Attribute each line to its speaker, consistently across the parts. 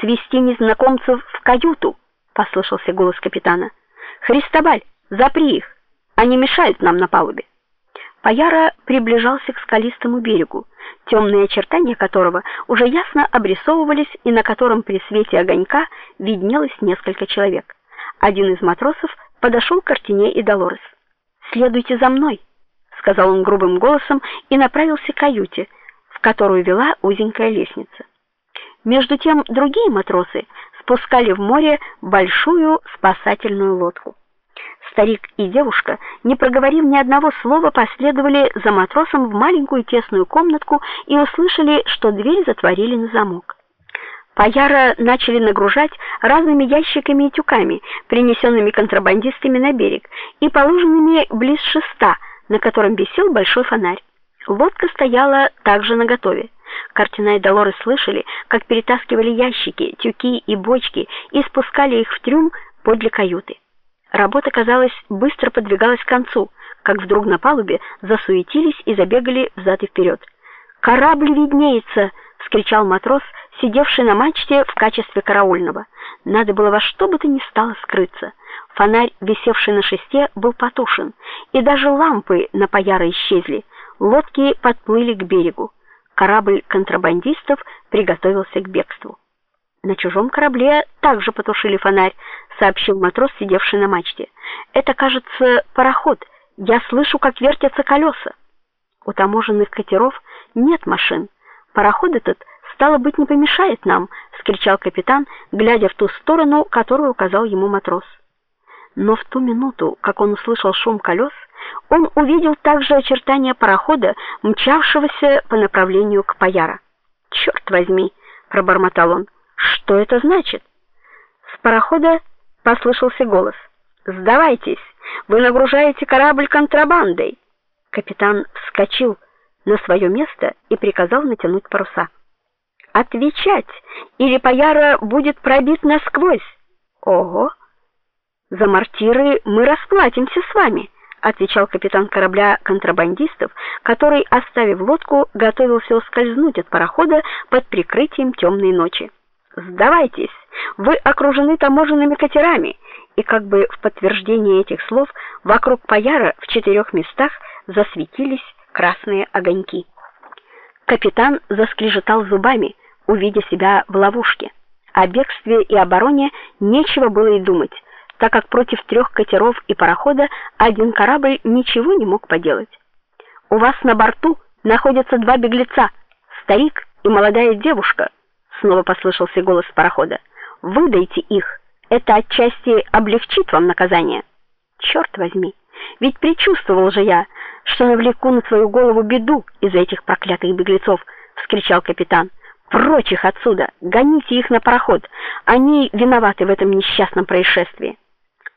Speaker 1: свести незнакомцев в каюту, послышался голос капитана. Христобаль, запри их. Они мешают нам на палубе. Паяра приближался к скалистому берегу, темные очертания которого уже ясно обрисовывались и на котором при свете огонька виднелось несколько человек. Один из матросов подошел к Артине и Долорес. "Следуйте за мной", сказал он грубым голосом и направился к каюте, в которую вела узенькая лестница. Между тем другие матросы спускали в море большую спасательную лодку. Старик и девушка, не проговорив ни одного слова, последовали за матросом в маленькую тесную комнатку и услышали, что дверь затворили на замок. Паяра начали нагружать разными ящиками и тюками, принесенными контрабандистами на берег, и положенными близ шеста, на котором висел большой фонарь. Лодка стояла также наготове. Картина и Долорес слышали, как перетаскивали ящики, тюки и бочки и спускали их в трюм подле каюты. Работа, казалось, быстро подвигалась к концу, как вдруг на палубе засуетились и забегали взад и вперед. "Корабль виднеется!" вскричал матрос, сидевший на мачте в качестве караульного. Надо было во что бы то ни стало скрыться. Фонарь, висевший на шесте, был потушен, и даже лампы на паяре исчезли. Лодки подплыли к берегу. Корабль контрабандистов приготовился к бегству. На чужом корабле также потушили фонарь, сообщил матрос, сидевший на мачте. Это, кажется, пароход. Я слышу, как вертятся колеса. У таможенных катеров нет машин. Пароход этот стало быть не помешает нам, вскричал капитан, глядя в ту сторону, которую указал ему матрос. Но в ту минуту, как он услышал шум колес, он увидел также очертания парохода, мчавшегося по направлению к Паяра. «Черт возьми, пробормотал он. Что это значит? С парохода послышался голос. Сдавайтесь, вы нагружаете корабль контрабандой. Капитан вскочил на свое место и приказал натянуть паруса. Отвечать, или Паяра будет пробит насквозь. Ого. За мортиры мы расплатимся с вами, отвечал капитан корабля контрабандистов, который, оставив лодку, готовился ускользнуть от парохода под прикрытием темной ночи. Сдавайтесь. Вы окружены таможенными катерами. И как бы в подтверждение этих слов вокруг Паяра в четырех местах засветились красные огоньки. Капитан заскрежетал зубами, увидя себя в ловушке. О бегстве и обороне нечего было и думать, так как против трех катеров и парохода один корабль ничего не мог поделать. У вас на борту находятся два беглеца, старик и молодая девушка, снова послышался голос парохода. Выдайте их. Это отчасти облегчит вам наказание. Черт возьми, ведь предчувствовал же я, что навлеку на свою голову беду из-за этих проклятых беглецов, вскричал капитан. Прочь их отсюда, гоните их на пароход. Они виноваты в этом несчастном происшествии.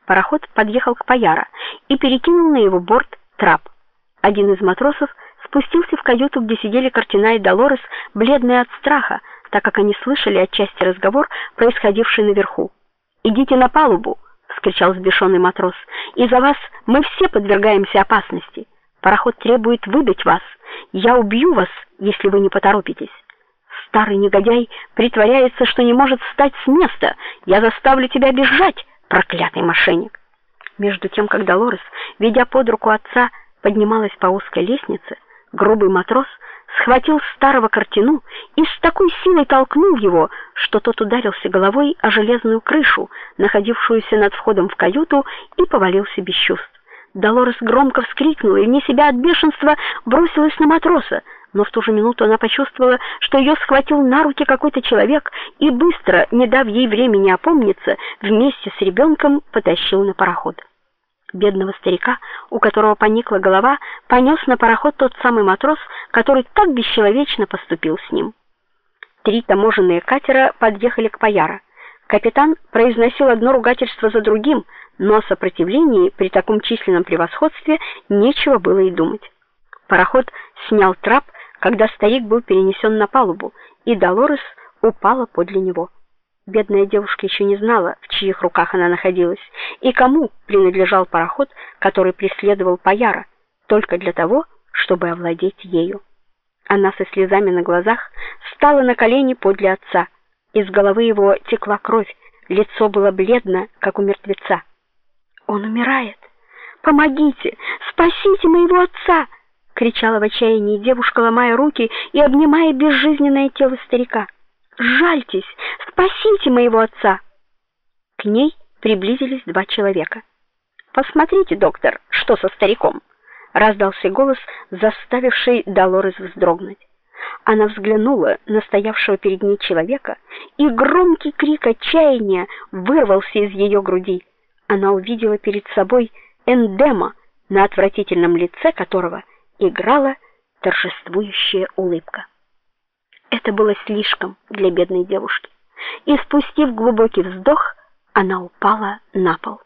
Speaker 1: Пароход подъехал к Паяра и перекинул на его борт трап. Один из матросов спустился в каюту, где сидели Картина и Долорес, бледные от страха, так как они слышали отчасти разговор, происходивший наверху. "Идите на палубу", вскричал взбешенный матрос. "Из-за вас мы все подвергаемся опасности. Пароход требует выдать вас. Я убью вас, если вы не поторопитесь". Старый негодяй притворяется, что не может встать с места. Я заставлю тебя бежать, проклятый мошенник. Между тем, когда Лорес, ведя под руку отца, поднималась по узкой лестнице, грубый матрос схватил старого картину и с такой силой толкнул его, что тот ударился головой о железную крышу, находившуюся над входом в каюту, и повалился без чувств. Долорес громко вскрикнула и вне себя от бешенства бросилась на матроса, но в ту же минуту она почувствовала, что ее схватил на руки какой-то человек и быстро, не дав ей времени опомниться, вместе с ребенком потащил на пароход. Бедного старика, у которого поникла голова, понес на пароход тот самый матрос, который так бесчеловечно поступил с ним. Три таможенные катера подъехали к Паяра. Капитан произносил одно ругательство за другим, но о сопротивлении при таком численном превосходстве нечего было и думать. Пароход снял трап, когда старик был перенесен на палубу, и Долорес упала подле него. Бедная девушка еще не знала, в чьих руках она находилась и кому принадлежал пароход, который преследовал Паяра, только для того, чтобы овладеть ею. Она со слезами на глазах встала на колени подле отца. Из головы его текла кровь, лицо было бледно, как у мертвеца. Он умирает. Помогите, спасите моего отца, кричала в отчаянии девушка, ломая руки и обнимая безжизненное тело старика. Жальтесь, спасите моего отца. К ней приблизились два человека. Посмотрите, доктор, что со стариком, раздался голос, заставивший Долорес вздрогнуть. Она взглянула на стоявшего перед ней человека, и громкий крик отчаяния вырвался из ее груди. Она увидела перед собой Эндема, на отвратительном лице которого играла торжествующая улыбка. Это было слишком для бедной девушки, и спустив глубокий вздох, она упала на пол.